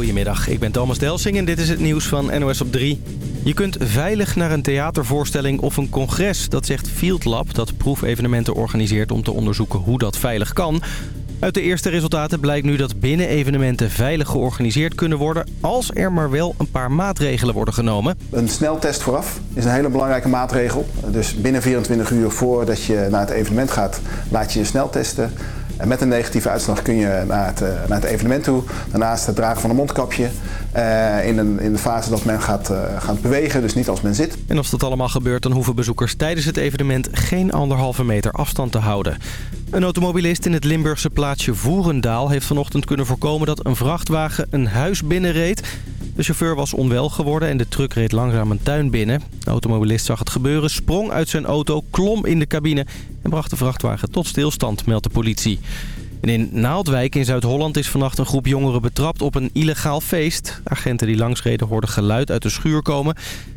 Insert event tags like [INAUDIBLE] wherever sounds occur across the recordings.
Goedemiddag, ik ben Thomas Delsing en dit is het nieuws van NOS op 3. Je kunt veilig naar een theatervoorstelling of een congres. Dat zegt Field Lab, dat proefevenementen organiseert om te onderzoeken hoe dat veilig kan. Uit de eerste resultaten blijkt nu dat binnen-evenementen veilig georganiseerd kunnen worden... als er maar wel een paar maatregelen worden genomen. Een sneltest vooraf is een hele belangrijke maatregel. Dus binnen 24 uur voordat je naar het evenement gaat, laat je je snel testen. En met een negatieve uitslag kun je naar het, eh, naar het evenement toe. Daarnaast het dragen van een mondkapje. Uh, in, een, in de fase dat men gaat, uh, gaat bewegen, dus niet als men zit. En als dat allemaal gebeurt, dan hoeven bezoekers tijdens het evenement geen anderhalve meter afstand te houden. Een automobilist in het Limburgse plaatsje Voerendaal heeft vanochtend kunnen voorkomen dat een vrachtwagen een huis binnenreed. De chauffeur was onwel geworden en de truck reed langzaam een tuin binnen. De automobilist zag het gebeuren, sprong uit zijn auto, klom in de cabine en bracht de vrachtwagen tot stilstand, meldt de politie. In Naaldwijk in Zuid-Holland is vannacht een groep jongeren betrapt op een illegaal feest. Agenten die langsreden hoorden geluid uit de schuur komen.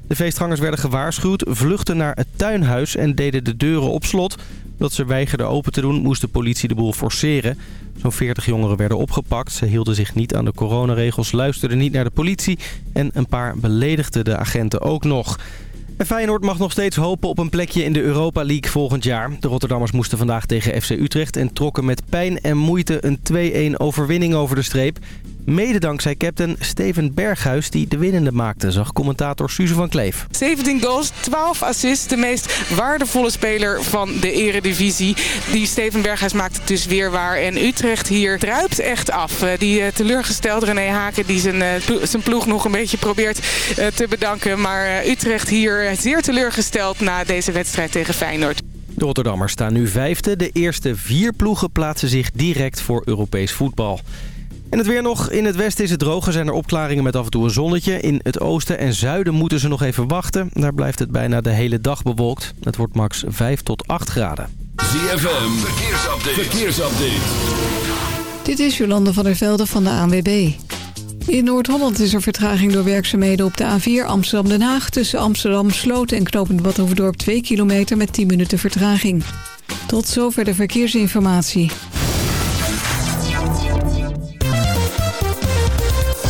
De feestgangers werden gewaarschuwd, vluchtten naar het tuinhuis en deden de deuren op slot. Dat ze weigerden open te doen, moest de politie de boel forceren. Zo'n 40 jongeren werden opgepakt. Ze hielden zich niet aan de coronaregels, luisterden niet naar de politie... en een paar beledigden de agenten ook nog. En Feyenoord mag nog steeds hopen op een plekje in de Europa League volgend jaar. De Rotterdammers moesten vandaag tegen FC Utrecht en trokken met pijn en moeite een 2-1 overwinning over de streep. Mede dankzij captain Steven Berghuis die de winnende maakte, zag commentator Suze van Kleef. 17 goals, 12 assists, de meest waardevolle speler van de eredivisie. Die Steven Berghuis maakt het dus weer waar. En Utrecht hier druipt echt af. Eh, die uh, teleurgesteld René Haken die zijn, uh, zijn ploeg nog een beetje probeert te bedanken. Maar Utrecht hier zeer teleurgesteld na deze wedstrijd tegen Feyenoord. De Rotterdammers staan nu vijfde. De eerste vier ploegen plaatsen zich direct voor Europees voetbal. En het weer nog. In het westen is het droog. Er zijn er opklaringen met af en toe een zonnetje. In het oosten en zuiden moeten ze nog even wachten. Daar blijft het bijna de hele dag bewolkt. Het wordt max 5 tot 8 graden. ZFM, verkeersupdate. verkeersupdate. Dit is Jolande van der Velde van de ANWB. In Noord-Holland is er vertraging door werkzaamheden op de A4 Amsterdam-Den Haag... tussen Amsterdam-Sloot en Knopend Badhoevedorp 2 kilometer met 10 minuten vertraging. Tot zover de verkeersinformatie.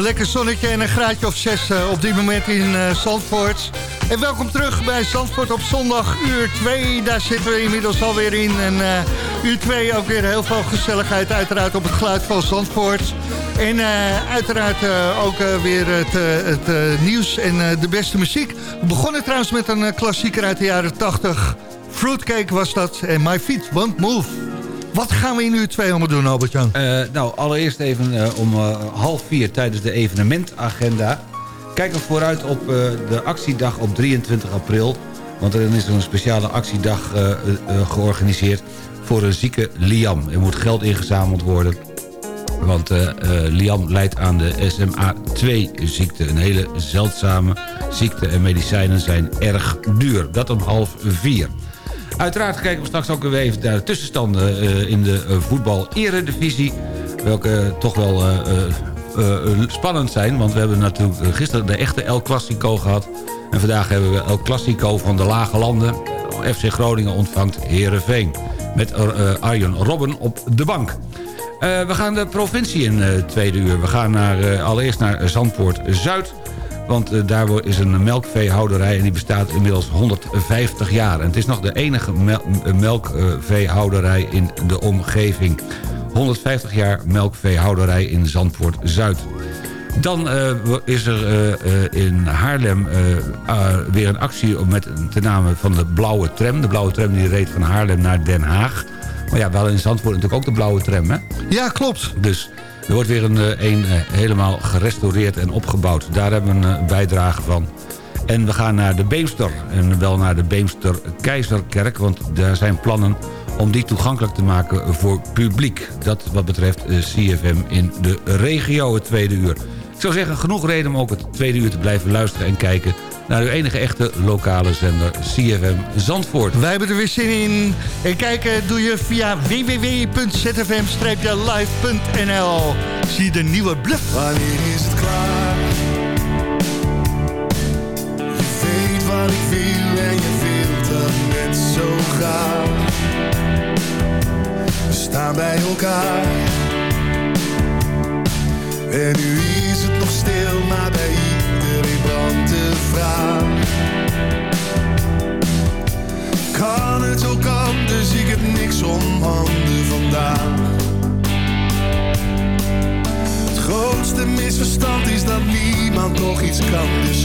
Lekker zonnetje en een graadje of zes uh, op dit moment in uh, Zandvoort. En welkom terug bij Zandvoort op zondag, uur 2. Daar zitten we inmiddels alweer in. En uh, uur 2 ook weer heel veel gezelligheid uiteraard op het geluid van Zandvoort. En uiteraard ook weer het, het nieuws en de beste muziek. We begonnen trouwens met een klassieker uit de jaren 80. Fruitcake was dat en My Feet Won't Move. Wat gaan we in uur 2 allemaal doen, Albert-Jan? Uh, nou, allereerst even uh, om uh, half vier tijdens de evenementagenda. Kijken we vooruit op de actiedag op 23 april. Want er is een speciale actiedag georganiseerd voor een zieke Liam. Er moet geld ingezameld worden. Want Liam leidt aan de SMA2-ziekte. Een hele zeldzame ziekte en medicijnen zijn erg duur. Dat om half vier. Uiteraard kijken we straks ook weer even naar de tussenstanden uh, in de uh, voetbal-eredivisie. Welke toch wel uh, spannend zijn. Want we hebben natuurlijk gisteren de echte El Clasico gehad. En vandaag hebben we El Clasico van de lage landen. FC Groningen ontvangt Herenveen. Met Arjen Robben op de bank. we gaan de provincie in het tweede uur. We gaan naar, allereerst naar Zandpoort-Zuid. Want uh, daar is een melkveehouderij en die bestaat inmiddels 150 jaar. En het is nog de enige melkveehouderij in de omgeving. 150 jaar melkveehouderij in Zandvoort-Zuid. Dan uh, is er uh, in Haarlem weer een actie met de naam van de Blauwe Tram. De Blauwe Tram die reed van Haarlem naar Den Haag. Maar ja, wel in Zandvoort natuurlijk ook de Blauwe Tram, hè? Ja, klopt. Dus er wordt weer een, eh, een eh, helemaal gerestaureerd en opgebouwd. Daar hebben we een eh, bijdrage van. En we gaan naar de Beemster. En wel naar de Beemster Keizerkerk. Want daar zijn plannen om die toegankelijk te maken voor publiek. Dat wat betreft CFM in de regio het tweede uur. Ik zou zeggen, genoeg reden om ook het tweede uur te blijven luisteren en kijken naar uw enige echte lokale zender CFM Zandvoort. Wij hebben er weer zin in. En kijken doe je via www.zfm-live.nl. Zie je de nieuwe bluff. Wanneer is het klaar? Je weet wat ik wil en je wilt dat net zo graag. We staan bij elkaar. En nu is het nog stil, maar bij iedereen brandt de vraag. Kan het ook anders, ik heb niks om handen vandaag. Het grootste misverstand is dat niemand nog iets kan, dus.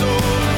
soul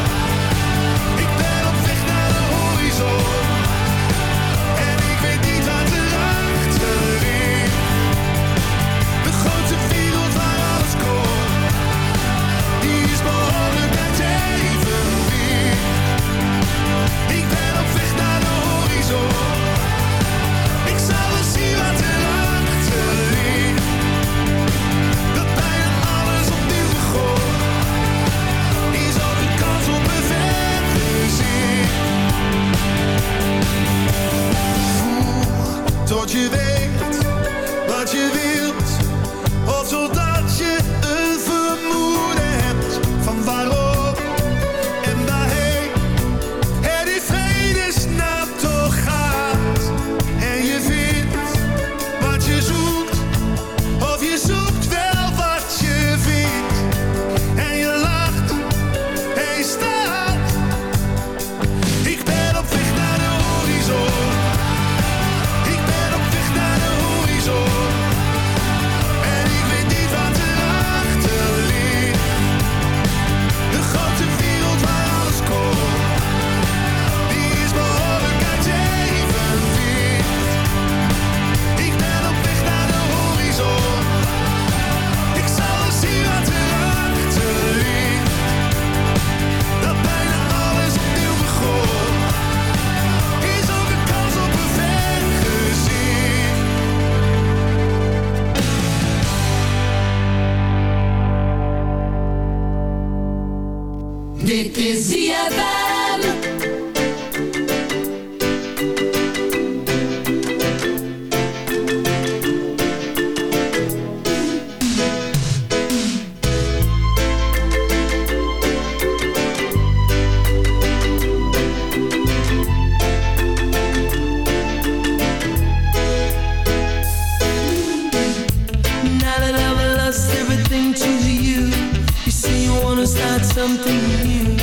something new,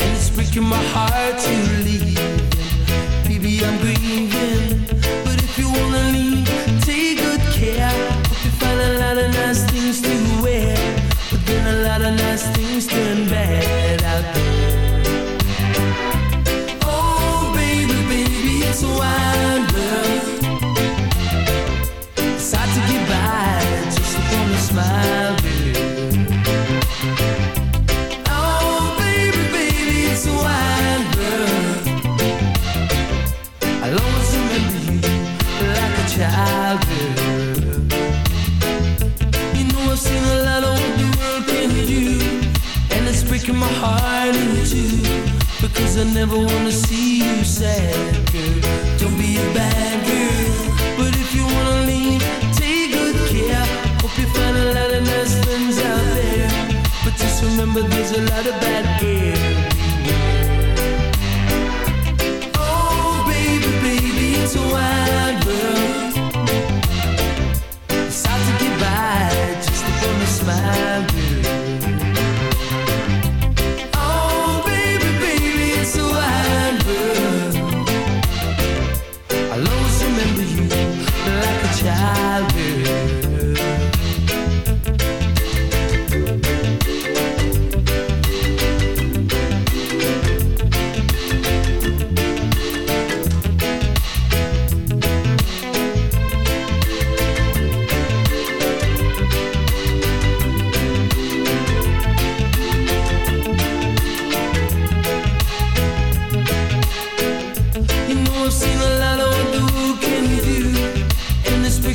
and it's breaking my heart there's a lot of bad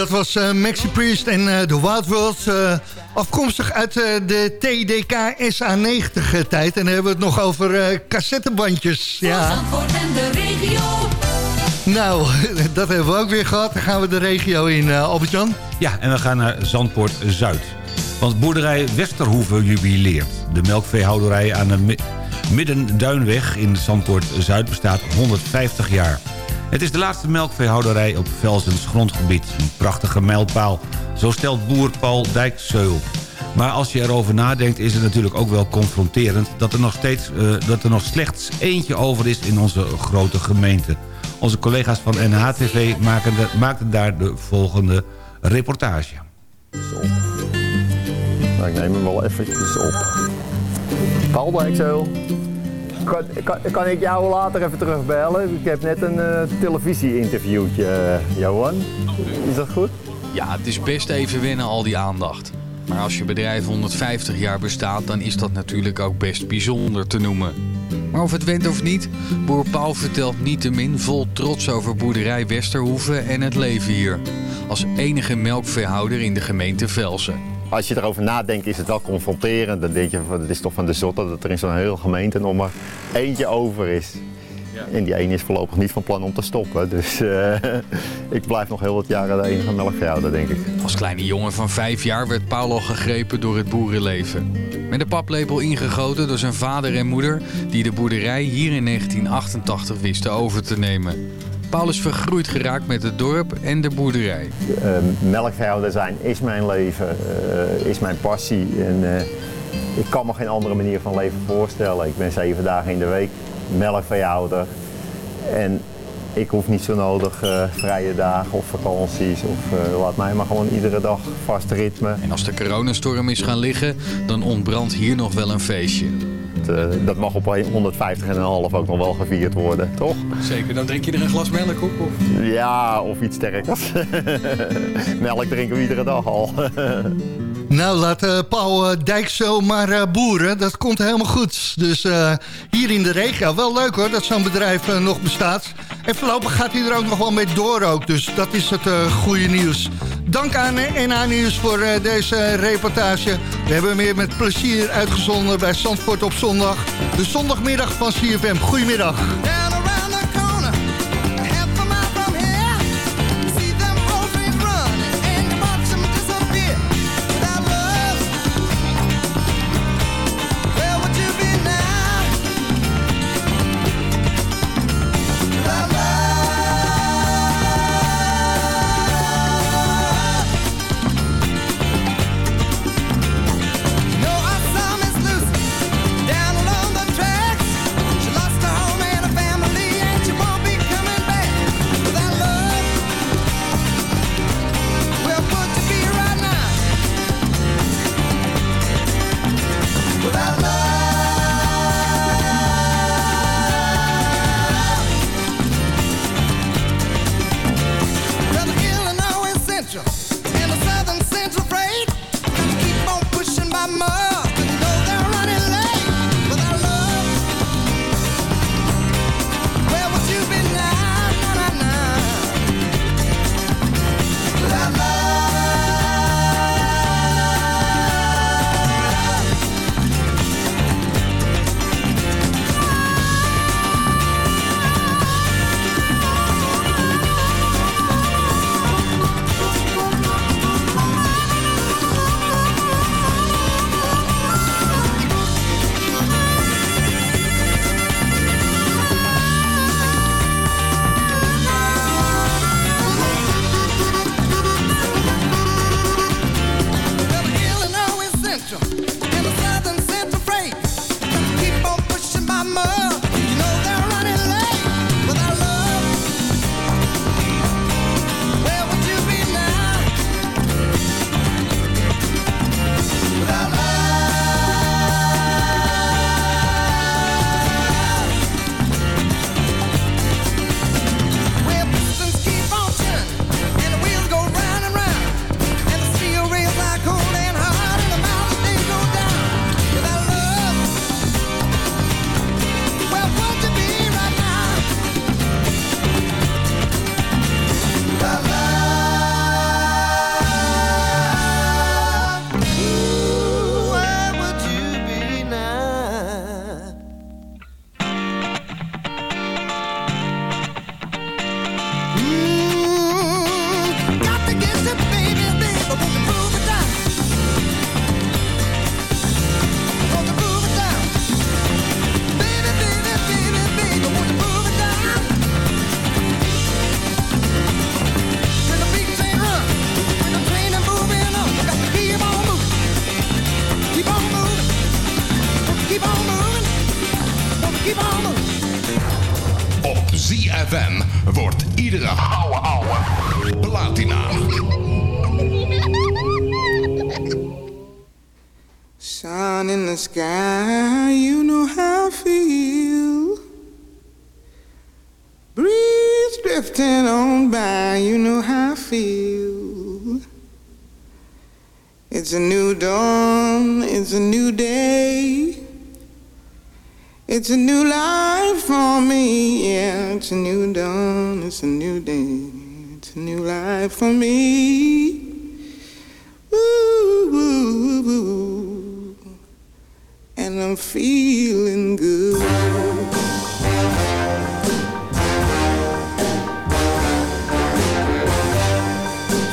Dat was eh, Maxi Priest en eh, The Wild World. eh, afkomstig uit eh, de TDK SA90 tijd. En dan hebben we het nog over eh, cassettebandjes. Ja. Zandvoort en de regio. Nou, [LAUGHS] dat hebben we ook weer gehad. Dan gaan we de regio in, eh, Albert-Jan. Ja, en we gaan naar Zandpoort Zuid. Want boerderij Westerhoeve jubileert. De melkveehouderij aan de Mi- Middenduinweg in Zandpoort Zuid bestaat 150 jaar. Het is de laatste melkveehouderij op Velsens grondgebied. Een prachtige mijlpaal, zo stelt boer Paul Dijkseul. Maar als je erover nadenkt is het natuurlijk ook wel confronterend... dat er nog, steeds, eh, dat er nog slechts eentje over is in onze grote gemeente. Onze collega's van NHTV maken, daar de volgende reportage. Nou, ik neem hem wel eventjes op. Paul Dijkzeel. Kan, kan, ik jou later even terugbellen? Ik heb net een eh, televisie-interviewtje, eh, Johan. Is dat goed? Ja, het is best even wennen al die aandacht. Maar als je bedrijf 150 jaar bestaat, dan is dat natuurlijk ook best bijzonder te noemen. Maar of het went of niet, boer Paul vertelt niettemin vol trots over boerderij Westerhoeve en het leven hier. Als enige melkveehouder in de gemeente Velsen. Als je erover nadenkt is het wel confronterend. Dan denk je, het is toch van de zotte dat er in zo'n hele gemeente nog maar eentje over is. En die ene is voorlopig niet van plan om te stoppen. Dus eh, [LAUGHS] ik blijf nog heel wat jaren de enige melkveehouder, denk ik. Als kleine jongen van vijf jaar werd Paul al gegrepen door het boerenleven. Met een paplepel ingegoten door zijn vader en moeder... die de boerderij hier in 1988 wisten over te nemen. Paul is vergroeid geraakt met het dorp en de boerderij. Uh, melkveehouder zijn is mijn leven, uh, is mijn passie. En, uh, ik kan me geen andere manier van leven voorstellen. Ik ben zeven dagen in de week melkveehouder. En ik hoef niet zo nodig uh, vrije dagen of vakanties. Of uh, laat mij maar gewoon iedere dag vast ritme. En als de coronastorm is gaan liggen, dan ontbrandt hier nog wel een feestje. Uh, dat mag op 150,5 ook nog wel gevierd worden, toch? Zeker, dan drink je er een glas melk op? Of? Ja, of iets sterkers. [LAUGHS] melk drinken we iedere dag al. [LAUGHS] Nou, laat uh, Paul uh, Dijk zo maar uh, boeren. Dat komt helemaal goed. Dus hier in de regio, wel leuk hoor, dat zo'n bedrijf nog bestaat. En voorlopig gaat hij er ook nog wel mee door ook. Dus dat is het goede nieuws. Dank aan NA Nieuws voor deze reportage. We hebben meer met plezier uitgezonden bij Zandvoort op zondag. De zondagmiddag van CFM. Goedemiddag.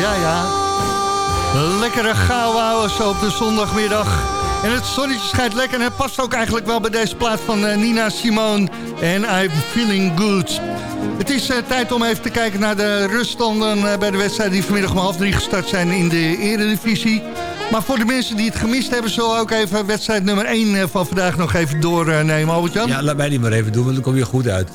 Ja, ja. Lekkere gauw houden zo op de zondagmiddag. En het zonnetje schijnt lekker en het past ook eigenlijk wel bij deze plaat van eh, Nina Simone. En I'm feeling good. Het is eh, tijd om even te kijken naar de ruststanden eh, bij de wedstrijden die vanmiddag om half drie gestart zijn in de eredivisie. Maar voor de mensen die het gemist hebben, zullen we ook even wedstrijd nummer 1 van vandaag nog even doornemen, Albert-Jan? Ja, laat mij die maar even doen, want dan kom je goed uit.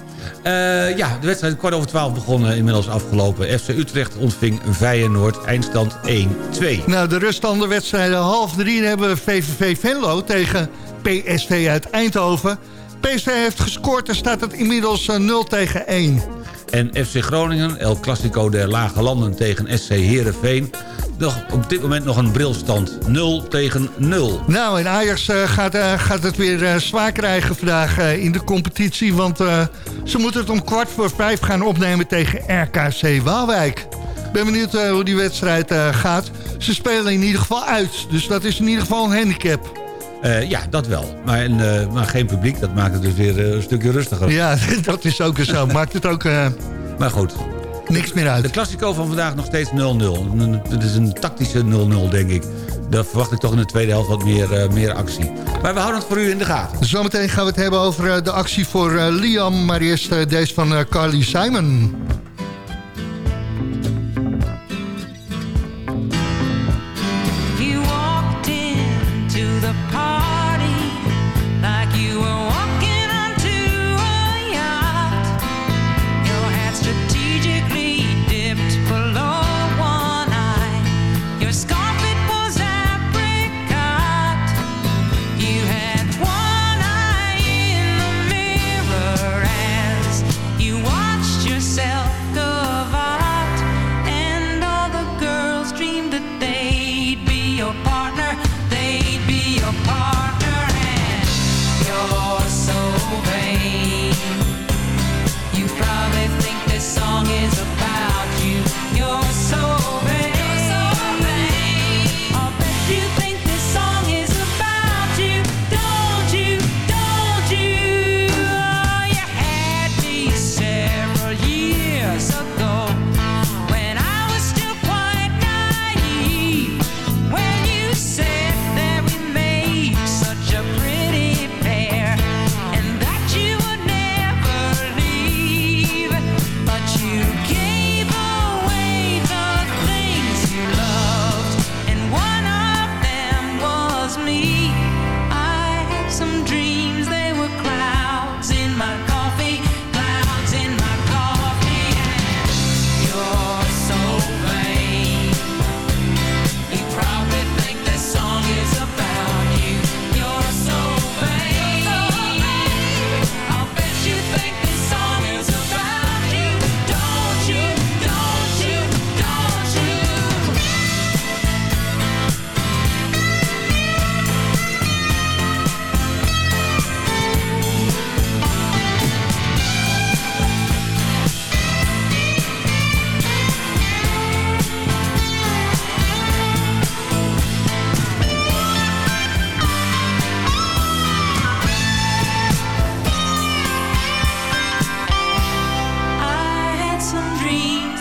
Eh, ja, de wedstrijd kwart over twaalf begonnen, inmiddels afgelopen. FC Utrecht ontving Feyenoord, eindstand 1-2. Nou, de ruststanden wedstrijden half drie hebben we VVV Venlo tegen PSV uit Eindhoven. PSV heeft gescoord en staat het inmiddels eh, 0 tegen 1. En FC Groningen, El Clasico der Lage Landen tegen SC Heerenveen... Nog, op dit moment nog een brilstand. 0 tegen 0. Nou, en Ajax eh, gaat, eh, gaat het weer eh, zwaar krijgen vandaag in de competitie. Want ze moeten het om kwart voor vijf gaan opnemen tegen RKC Waalwijk. Ik ben benieuwd hoe die wedstrijd gaat. Ze spelen in ieder geval uit. Dus dat is in ieder geval een handicap. Ja, dat wel. Maar, en, maar geen publiek, dat maakt het dus weer een stukje rustiger. Ja, [LAUGHS] dat is ook zo. Maakt het ook Maar goed. Niks meer uit. De Classico van vandaag nog steeds 0-0. Een- Het is een tactische 0-0, denk ik. Daar verwacht ik toch in de tweede helft wat meer, eh, meer actie. Maar we houden het voor u in de gaten. Zometeen gaan we het hebben over eh, de actie voor eh, Liam. Maar eerst deze van Carly Simon.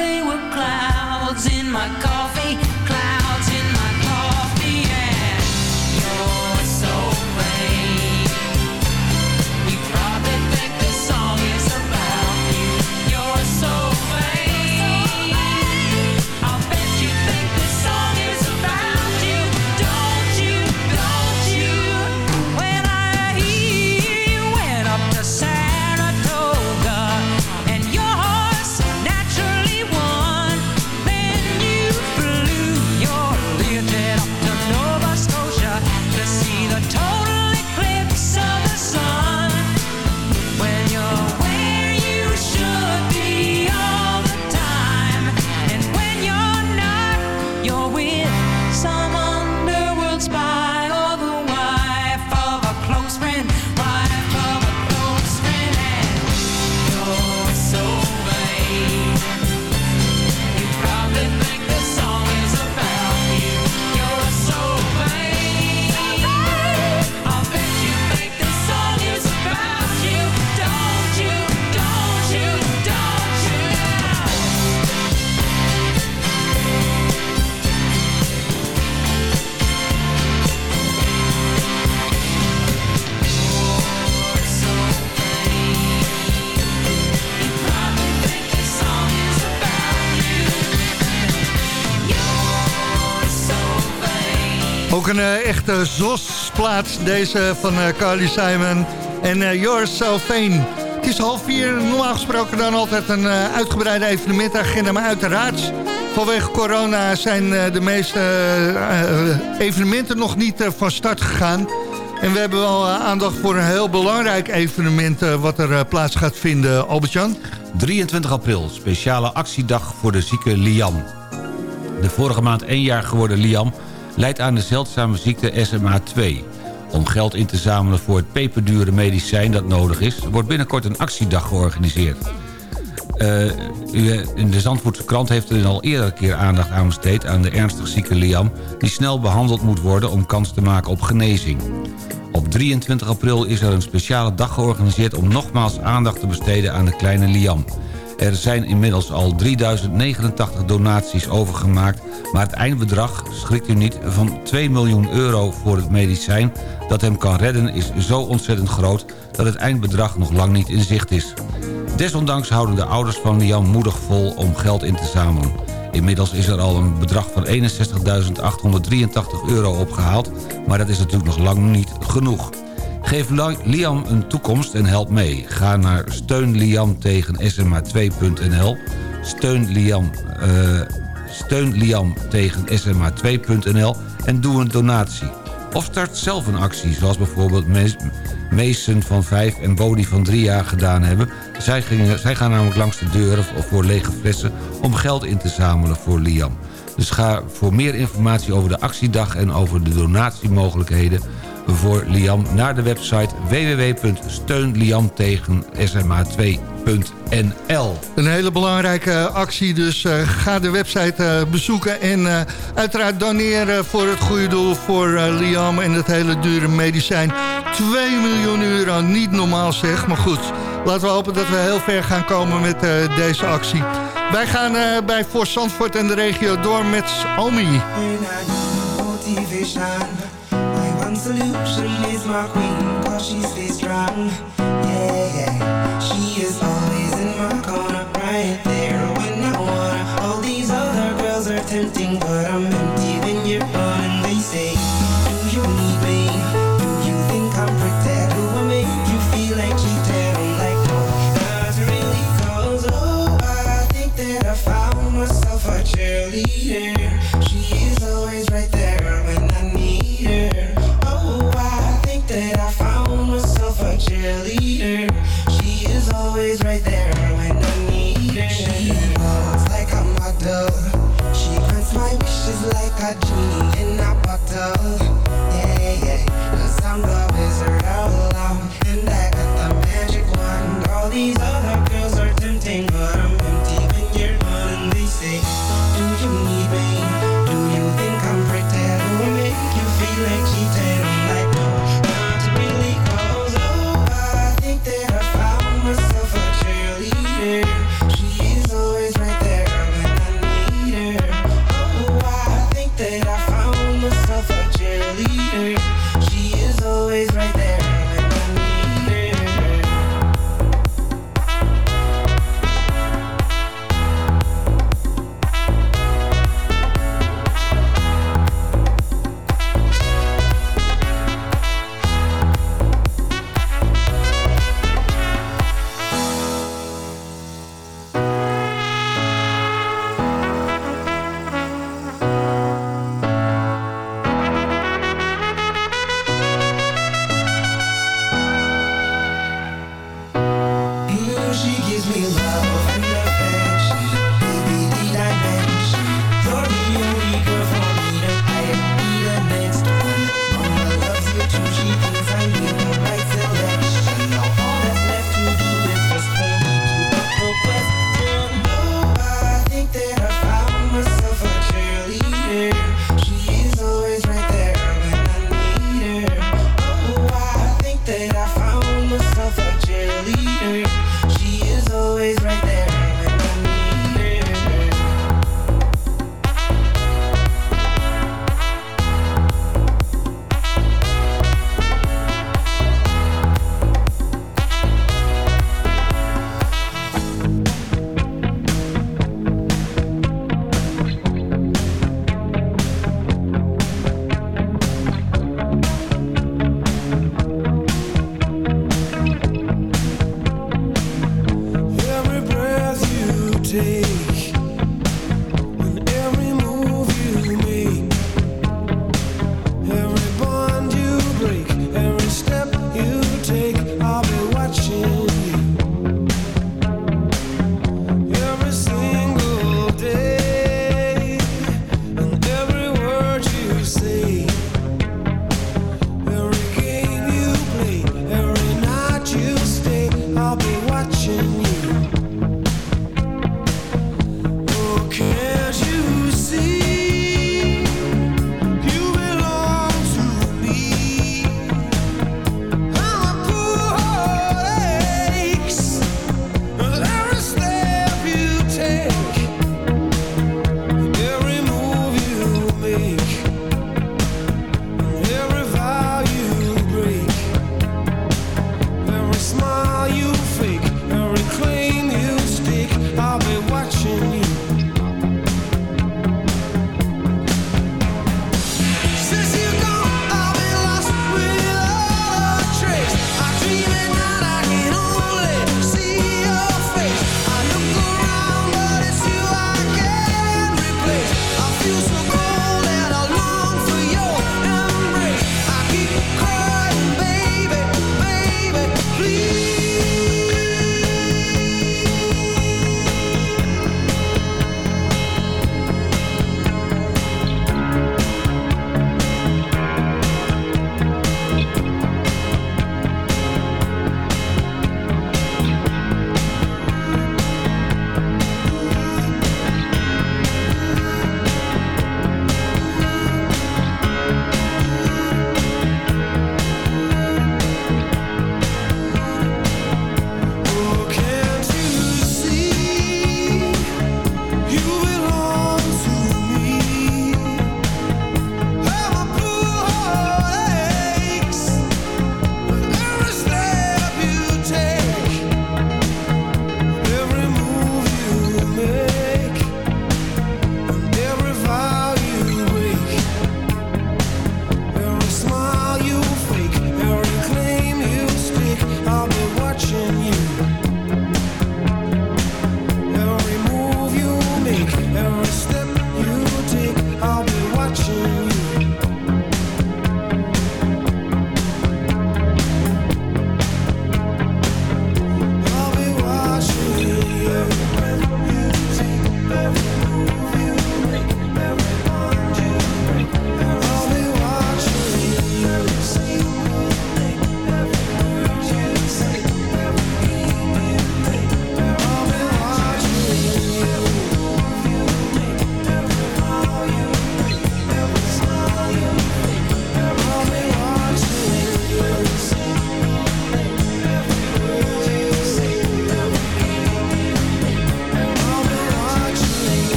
they were clouds in my coffee. Eh, echte ZOS-plaat, deze van eh, Carly Simon en So Vain. Het is half vier, normaal gesproken dan altijd een uitgebreide evenementagenda. Maar uiteraard, vanwege corona zijn de meeste evenementen nog niet van start gegaan. En we hebben wel aandacht voor een heel belangrijk evenement wat er plaats gaat vinden, Albert-Jan. 23 april, speciale actiedag voor de zieke Liam. De vorige maand één jaar geworden Liam leidt aan de zeldzame ziekte SMA2. Om geld in te zamelen voor het peperdure medicijn dat nodig is... wordt binnenkort een actiedag georganiseerd. U, in de Zandvoortse krant heeft er al eerder een keer aandacht aan besteed... aan de ernstig zieke Liam... die snel behandeld moet worden om kans te maken op genezing. Op 23 april is er een speciale dag georganiseerd... om nogmaals aandacht te besteden aan de kleine Liam. Er zijn inmiddels al 3089 donaties overgemaakt... maar het eindbedrag, schrikt u niet, van 2 miljoen euro voor het medicijn... dat hem kan redden is zo ontzettend groot... dat het eindbedrag nog lang niet in zicht is. Desondanks houden de ouders van Liam moedig vol om geld in te zamelen. Inmiddels is er al een bedrag van 61.883 euro opgehaald... maar dat is natuurlijk nog lang niet genoeg. Geef Liam een toekomst en help mee. Ga naar Steun Liam tegen SMA2.nl. Steun Liam, eh, Steun Liam tegen SMA2.nl en doe een donatie. Of start zelf een actie, zoals bijvoorbeeld Mason van 5 en Bodie van 3 jaar gedaan hebben. Zij, gingen, zij gaan namelijk langs de deuren voor lege flessen om geld in te zamelen voor Liam. Dus ga voor meer informatie over de actiedag en over de donatiemogelijkheden voor Liam naar de website www.steunliamtegensma2.nl Een hele belangrijke actie, dus eh, ga de website eh, bezoeken... en eh, uiteraard doneren voor het goede doel voor Liam en het hele dure medicijn. 2 miljoen euro, niet normaal zeg, maar goed. Laten we hopen dat we heel ver gaan komen met eh, deze actie. Wij gaan eh, bij Voor Zandvoort en de regio door met Omi. motivation. Solution is my queen, cause she stays strong. Yeah, yeah. She is always in my corner, right there when I wanna. All these other girls are tempting, but I'm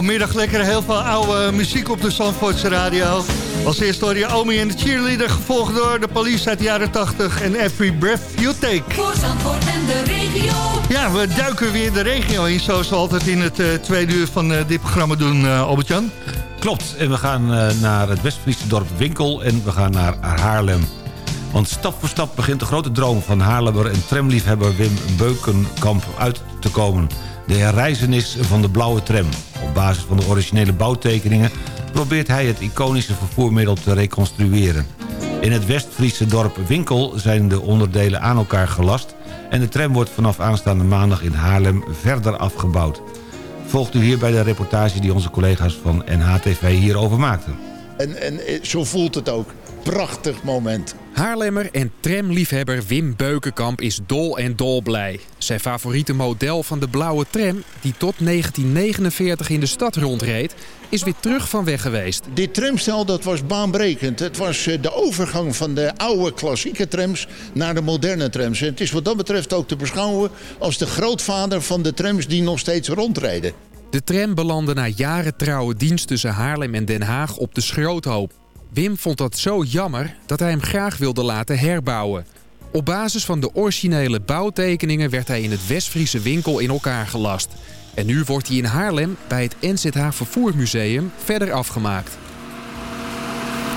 vanmiddag lekker heel veel oude muziek op de Zandvoortse radio. Als eerste hoor je Omi en de cheerleader, gevolgd door de police uit de jaren 80 en Every Breath You Take. Voor Zandvoort en de regio. Ja, we duiken weer de regio in, zoals we altijd in het eh, tweede uur van eh, dit programma doen, eh, Albert-Jan. Klopt, en we gaan naar het West-Friese dorp Winkel en we gaan naar Haarlem. Want stap voor stap begint de grote droom van Haarlemmer en tramliefhebber Wim Beukenkamp uit te komen. De herreizenis van de blauwe tram. Op basis van de originele bouwtekeningen probeert hij het iconische vervoermiddel te reconstrueren. In het West-Friese dorp Winkel zijn de onderdelen aan elkaar gelast... en de tram wordt vanaf aanstaande maandag in Haarlem verder afgebouwd. Volgt u hierbij de reportage die onze collega's van NHTV hierover maakten. En, en zo voelt het ook. Prachtig moment. Haarlemmer en tramliefhebber Wim Beukenkamp is dol en dolblij. Zijn favoriete model van de blauwe tram, die tot 1949 in de stad rondreed, is weer terug van weg geweest. Dit tramstel dat was baanbrekend. Het was eh, de overgang van de oude klassieke trams naar de moderne trams. En het is wat dat betreft ook te beschouwen als de grootvader van de trams die nog steeds rondrijden. De tram belandde na jaren trouwe dienst tussen Haarlem en Den Haag op de schroothoop. Wim vond dat zo jammer dat hij hem graag wilde laten herbouwen. Op basis van de originele bouwtekeningen werd hij in het Westfriese winkel in elkaar gelast. En nu wordt hij in Haarlem bij het NZH Vervoermuseum verder afgemaakt.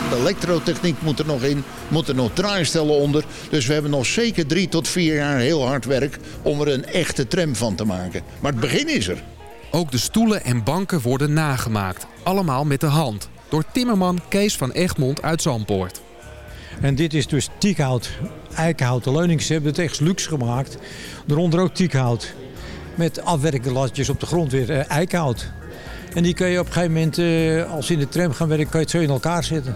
De elektrotechniek moet er nog in, moeten nog draaistellen onder. Dus we hebben nog zeker drie tot vier jaar heel hard werk om er een echte tram van te maken. Maar het begin is er. Ook de stoelen en banken worden nagemaakt. Allemaal met de hand. Door timmerman Kees van Egmond uit Zandpoort. En dit is dus tiekhout, eikenhouten leuning. Ze hebben het echt luxe gemaakt. Eronder ook tiekhout. Met afwerklatjes op de grond weer eh, eikenhout. En die kun je op een gegeven moment, eh, als je in de tram gaan werken, kun je zo in elkaar zetten.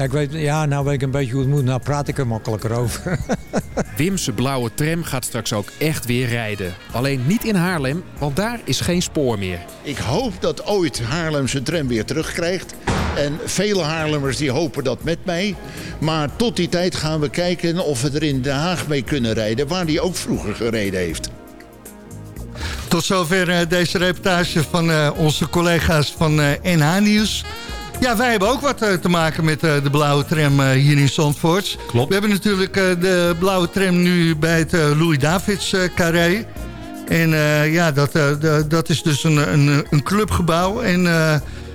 Ja, ik weet, ja, nou weet ik een beetje hoe het moet. Nou praat ik er makkelijker over. [LAUGHS] Wimse blauwe tram gaat straks ook echt weer rijden. Alleen niet in Haarlem, want daar is geen spoor meer. Ik hoop dat ooit Haarlem zijn tram weer terugkrijgt. En vele Haarlemmers die hopen dat met mij. Maar tot die tijd gaan we kijken of we er in Den Haag mee kunnen rijden... waar die ook vroeger gereden heeft. Tot zover eh, deze reportage van eh, onze collega's van eh, NH Nieuws. Ja, wij hebben ook wat eh, te maken met eh, de blauwe tram eh, hier in Zandvoort. Klopt. We hebben natuurlijk de blauwe tram nu bij het eh, Louis-Davids eh, carré. En ja, dat, dat is dus een, een, een clubgebouw. En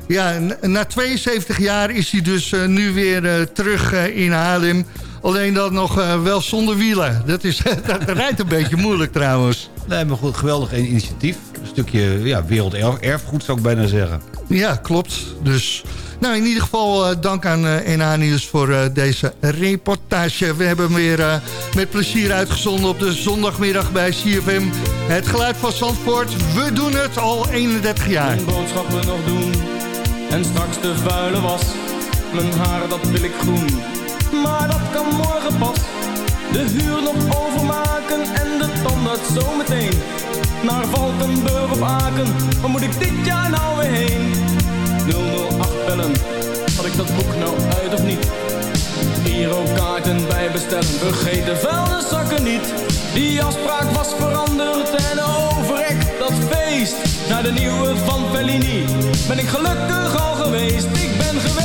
ja, na 72 jaar is hij dus nu weer terug in Haarlem. Alleen dan nog wel zonder wielen. Dat, is, [LAUGHS] dat rijdt een beetje moeilijk trouwens. Nee, maar goed, geweldig initiatief. Een stukje ja, werelderfgoed zou ik bijna zeggen. Ja, klopt. Dus, nou, in ieder geval eh, dank aan Nieuws voor eh, deze reportage. We hebben hem weer met plezier uitgezonden op de zondagmiddag bij CFM. Het geluid van Zandvoort. We doen het al 31 jaar. Mijn boodschappen nog doen en straks de vuile was. Mijn haar dat wil ik groen, maar dat kan morgen pas. De huur nog overmaken en de tandarts zometeen. Naar Valkenburg of Aken, waar moet ik dit jaar nou weer heen? 008 bellen, had ik dat boek nou uit of niet? Girokaarten bij bestellen, vergeet de vuilniszakken niet. Die afspraak was veranderd en overrekt dat feest. Naar de nieuwe van Fellini ben ik gelukkig al geweest. Ik ben geweest.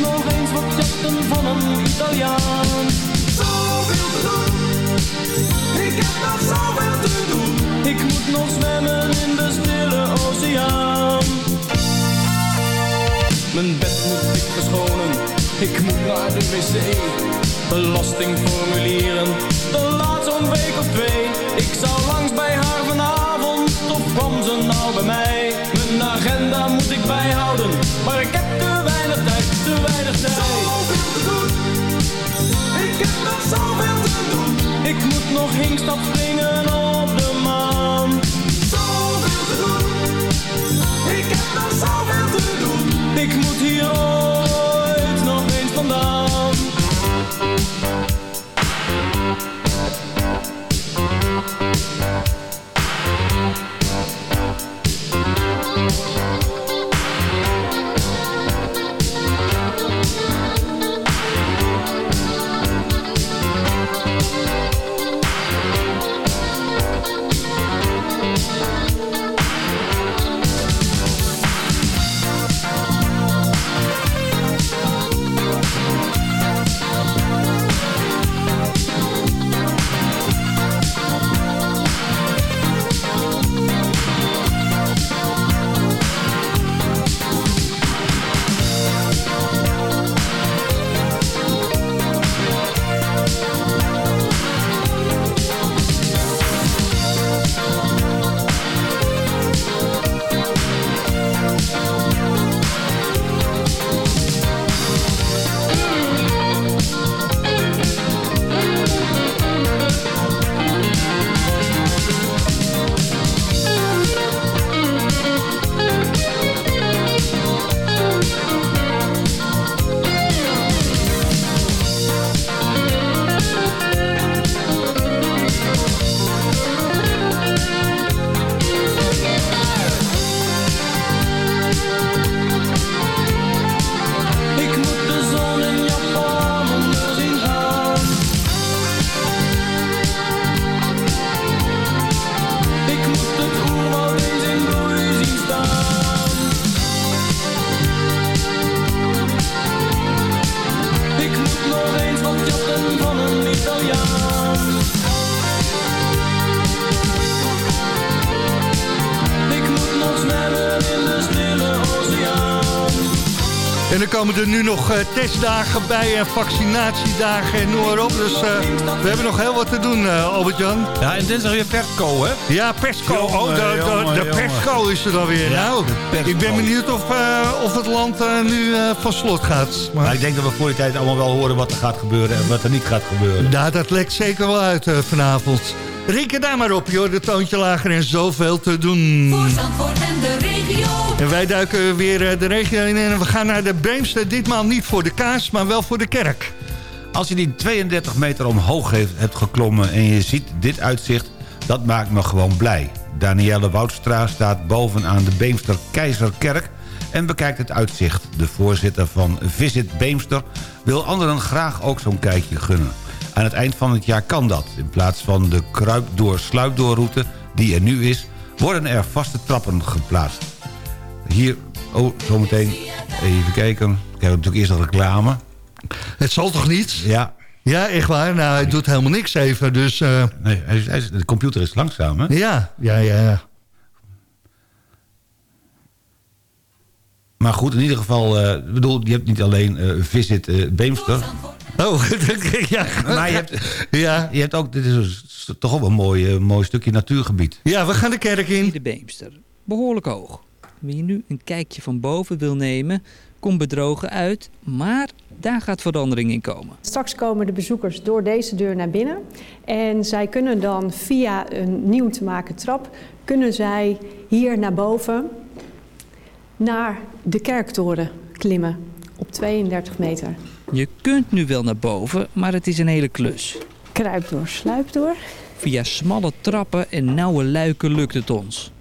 Nog eens wat jatten van een Italiaan. Zoveel te doen, ik heb nog zoveel te doen. Ik moet nog zwemmen in de stille oceaan. Mijn bed moet ik verschonen, ik moet naar de wc. Belastingformulieren, dat laat zo'n week of twee. Ik heb nog zoveel te doen. Ik moet hier komen er nu nog eh, testdagen bij en vaccinatiedagen en noem maar op. Dus eh, we hebben nog heel wat te doen, eh, Albert-Jan. Ja, en dinsdag weer Persco, hè? Ja, Persco. oh, de, de, jongen, de jongen. Persco is er dan weer. Ja, nou, ik ben benieuwd of, eh, of het land nu eh, van slot gaat. Maar ik denk dat we voor die tijd allemaal wel horen wat er gaat gebeuren en wat er niet gaat gebeuren. Nou, dat lekt zeker wel uit eh, vanavond. Reken daar maar op, joh. De toontje lager en zoveel te doen. Voor Zandvoort en de regio. En wij duiken weer eh, de regio in en we gaan naar de Beemster. Ditmaal niet voor de kaas, maar wel voor de kerk. Als je die 32 meter omhoog hebt geklommen en je ziet dit uitzicht... dat maakt me gewoon blij. Danielle Woudstra staat bovenaan de Beemster Keizerkerk... en bekijkt het uitzicht. De voorzitter van Visit Beemster wil anderen graag ook zo'n kijkje gunnen. Aan het eind van het jaar kan dat. In plaats van de kruipdoor-sluipdoorroute die er nu is... worden er vaste trappen geplaatst. Hier, oh, zometeen even kijken. Ik heb natuurlijk eerst een reclame. Het zal toch niet? Ja. Ja, echt waar. Nou, hij doet helemaal niks even, dus... eh, Nee, hij is, hij is- de computer is langzaam, hè? Ja, ja, ja. ja. Maar goed, in ieder geval... eh, bedoel, je hebt niet alleen eh, Visit eh, Beemster... Oh, [LAUGHS] ja. Maar je hebt, ja. je hebt ook... Dit is toch ook wel een mooi, eh, mooi stukje natuurgebied. Ja, we gaan de kerk in. De Beemster. Behoorlijk hoog. Wie nu een kijkje van boven wil nemen, komt bedrogen uit. Maar daar gaat verandering in komen. Straks komen de bezoekers door deze deur naar binnen. En zij kunnen dan via een nieuw te maken trap... kunnen zij hier naar boven naar de kerktoren klimmen op 32 meter. Je kunt nu wel naar boven, maar het is een hele klus. Kruip door, sluip door. Via smalle trappen en nauwe luiken lukt het ons.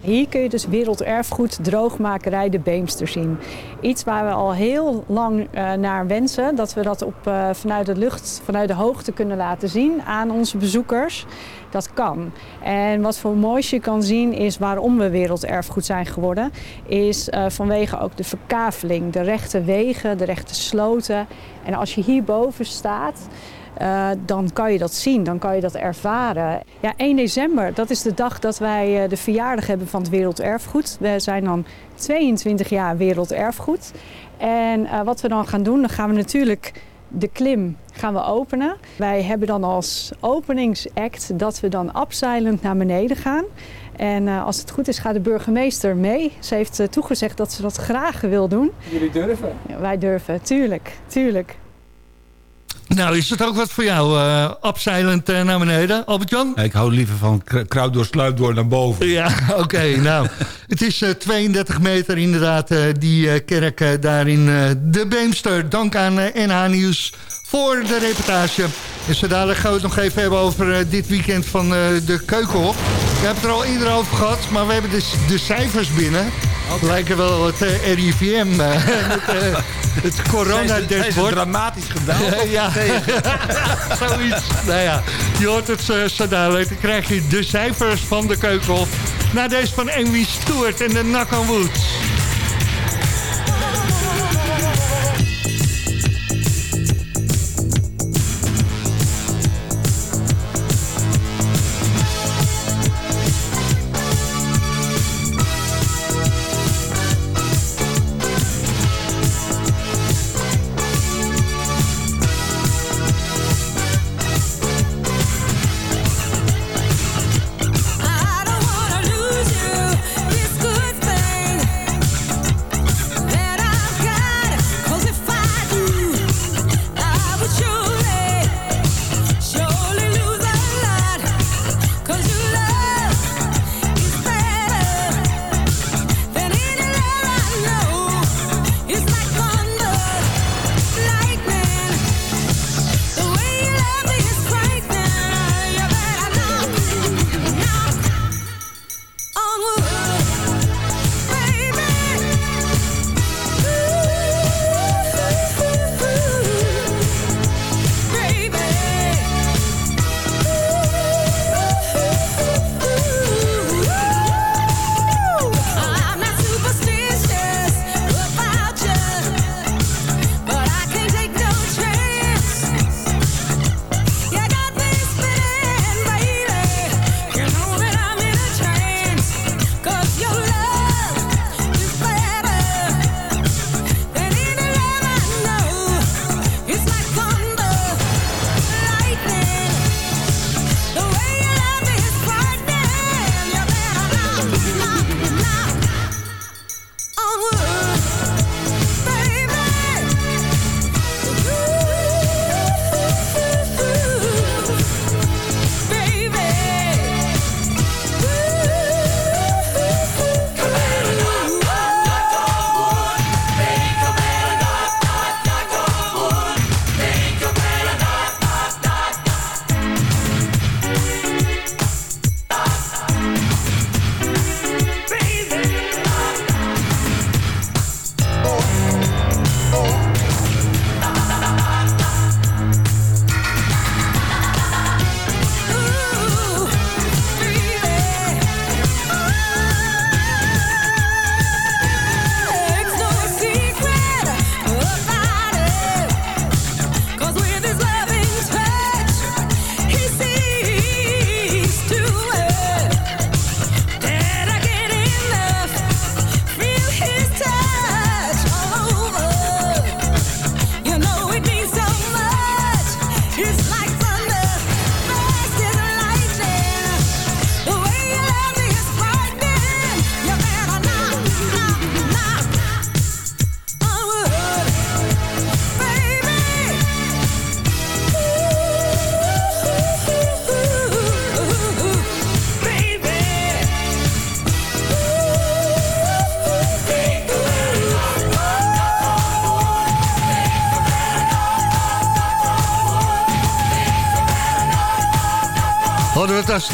Hier kun je dus werelderfgoed droogmakerij de Beemster zien. Iets waar we al heel lang eh, naar wensen. Dat we dat op, eh, vanuit de lucht, vanuit de hoogte kunnen laten zien aan onze bezoekers. Dat kan. En wat voor moois je kan zien is waarom we werelderfgoed zijn geworden. Is eh, vanwege ook de verkaveling, de rechte wegen, de rechte sloten. En als je hierboven staat, eh, dan kan je dat zien, dan kan je dat ervaren. Ja, 1 december, dat is de dag dat wij eh, de verjaardag hebben van het Werelderfgoed. We zijn dan 22 jaar Werelderfgoed. En eh, wat we dan gaan doen, dan gaan we natuurlijk de klim gaan we openen. Wij hebben dan als openingsact dat we dan abseilend naar beneden gaan. En als het goed is gaat de burgemeester mee. Ze heeft toegezegd dat ze dat graag wil doen. Jullie durven? Ja, wij durven, tuurlijk, tuurlijk. Nou, is het ook wat voor jou, uh, uh, naar beneden, Albert-Jan? Ja, ik hou liever van kruid door sluip door naar boven. Ja, [LAUGHS] oké. Okay, nou, het is uh, 32 meter inderdaad, die kerk daar in de Beemster. Dank aan NH Nieuws voor de reportage. En zo dadelijk gaan we het nog even hebben over dit weekend van de Keukenhof. We hebben het er al eerder over gehad, maar we hebben dus de cijfers binnen. Okay. Lijken wel [LAUGHS] het uh, RIVM, uh, het, uh, het corona-dashboard. dramatisch gedaald? ja, [LAUGHS] zoiets. Nou ja, je hoort het zo dadelijk. Dan krijg je de cijfers van de Keukenhof. Na deze van Amy Stewart en de on Woods.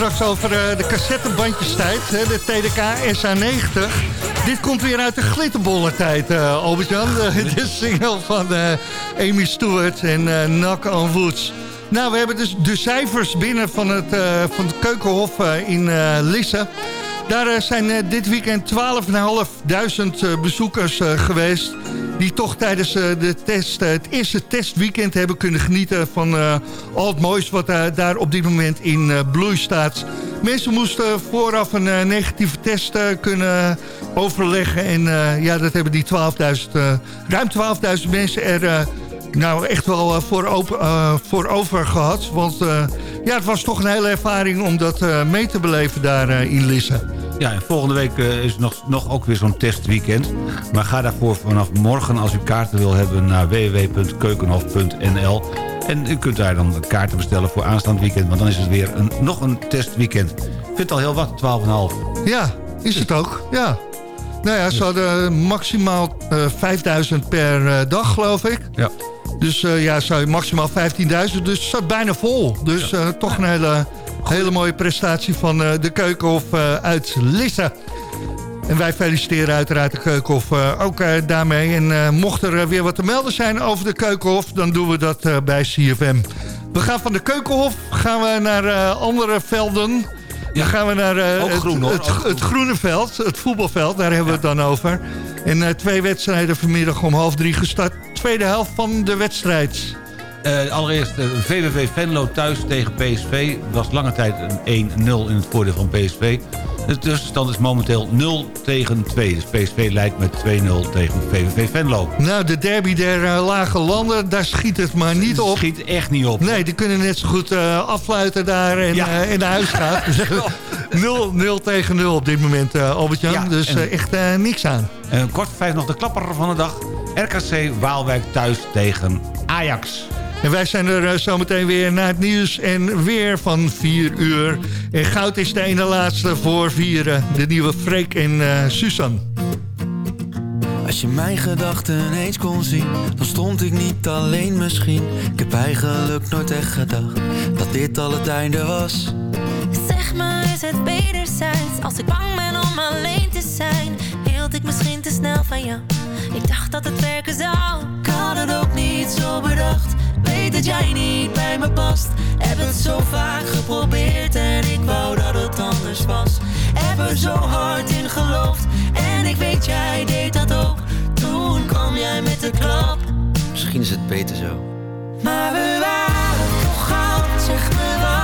Over uh, de cassettebandjestijd, de TDK SA90. Dit komt weer uit de glitterbollen tijd, uh, Albert-Jan. [LAUGHS] de single van uh, Amy Stewart en uh, Knock on Woods. Nou, we hebben dus de cijfers binnen van het, van het Keukenhof in Lisse. Daar zijn dit weekend 12.500 bezoekers geweest die toch tijdens de test, het eerste testweekend hebben kunnen genieten van al het moois wat daar op dit moment in bloei staat. Mensen moesten vooraf een negatieve test kunnen overleggen en ja, dat hebben die 12.000, ruim 12.000 mensen er nou echt wel voor, voor over gehad. Want ja, het was toch een hele ervaring om dat mee te beleven daar in Lisse. Ja, en volgende week eh, is nog, nog ook weer zo'n testweekend. Maar ga daarvoor vanaf morgen, als u kaarten wil hebben... naar www.keukenhof.nl. En u kunt daar dan kaarten bestellen voor aanstaand weekend... want dan is het weer een, nog een testweekend. Ik vind het al heel wat, 12,5. Ja, is het ook. Ja. Nou ja, ze hadden maximaal eh 5000 per eh, dag, geloof ik. Ja. Dus eh, ja, zou je maximaal 15.000. Dus het staat bijna vol. Dus eh, toch een hele, hele mooie prestatie van eh, de Keukenhof eh, uit Lisse. En wij feliciteren uiteraard de Keukenhof eh, ook daarmee. En mocht er weer wat te melden zijn over de Keukenhof... dan doen we dat bij CFM. We gaan van de Keukenhof gaan we naar andere velden... Dan gaan we naar het, het, het groene veld, het voetbalveld. Daar hebben we het dan over. En twee wedstrijden vanmiddag om half drie gestart. Tweede helft van de wedstrijd. Eh, allereerst eh, VVV Venlo thuis tegen PSV. was lange tijd een 1-0 in het voordeel van PSV. De tussenstand is momenteel 0 tegen 2. Dus PSV leidt met 2-0 tegen VVV Venlo. Nou, de derby der eh, lage landen, daar schiet het maar niet op. Schiet echt niet op. Nee, die kunnen net zo goed afsluiten daar en, Ja. en naar huis gaan. [LAUGHS] 0, 0 tegen 0 op dit moment, Albert-Jan. Ja, dus en- echt niks aan. Kort voor vijf nog de klapper van de dag. RKC Waalwijk thuis tegen Ajax. En wij zijn er eh, zometeen weer na het nieuws en weer van 4 uur. En goud is de ene laatste voor vieren. De nieuwe Freek en eh Susan. Als je mijn gedachten eens kon zien, dan stond ik niet alleen misschien. Ik heb eigenlijk nooit echt gedacht dat dit al het einde was. Zeg me, is het wederzijds? Als ik bang ben om alleen te zijn, hield ik misschien te snel van jou. Ik dacht dat het werken zou. Ik had het ook niet zo bedacht. Dat jij niet bij me past. Heb het zo vaak geprobeerd en ik wou dat het anders was. Heb er zo hard in geloofd en ik weet jij deed dat ook. Toen kwam jij met de klap. Misschien is het beter zo. Maar we waren toch goud, zeg me wat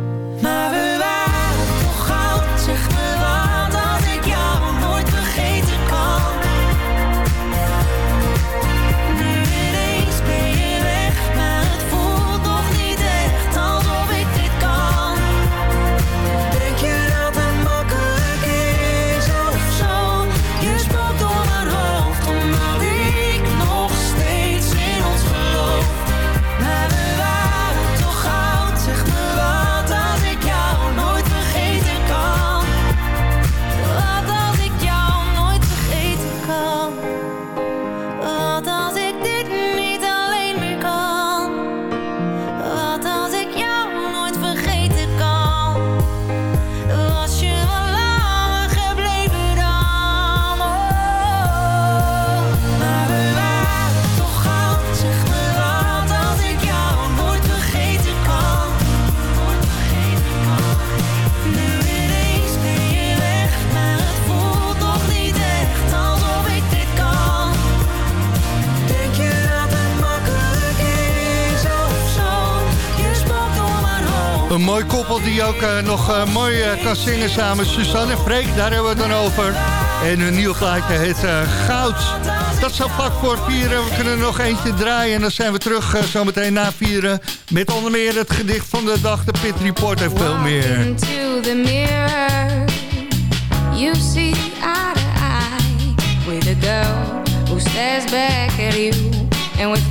Maar we waren koppel die ook eh, nog eh, mooi eh, kan zingen samen. Suzanne en Freek, daar hebben we het dan over. En hun nieuw plaatje heet Goud. Dat is al vlak voor vieren. We kunnen er nog eentje draaien. En dan zijn we terug zometeen na vieren. Met onder meer het gedicht van de dag, de Pit Report en veel meer. into the mirror, you see eye to eye with a girl who stares back at you and with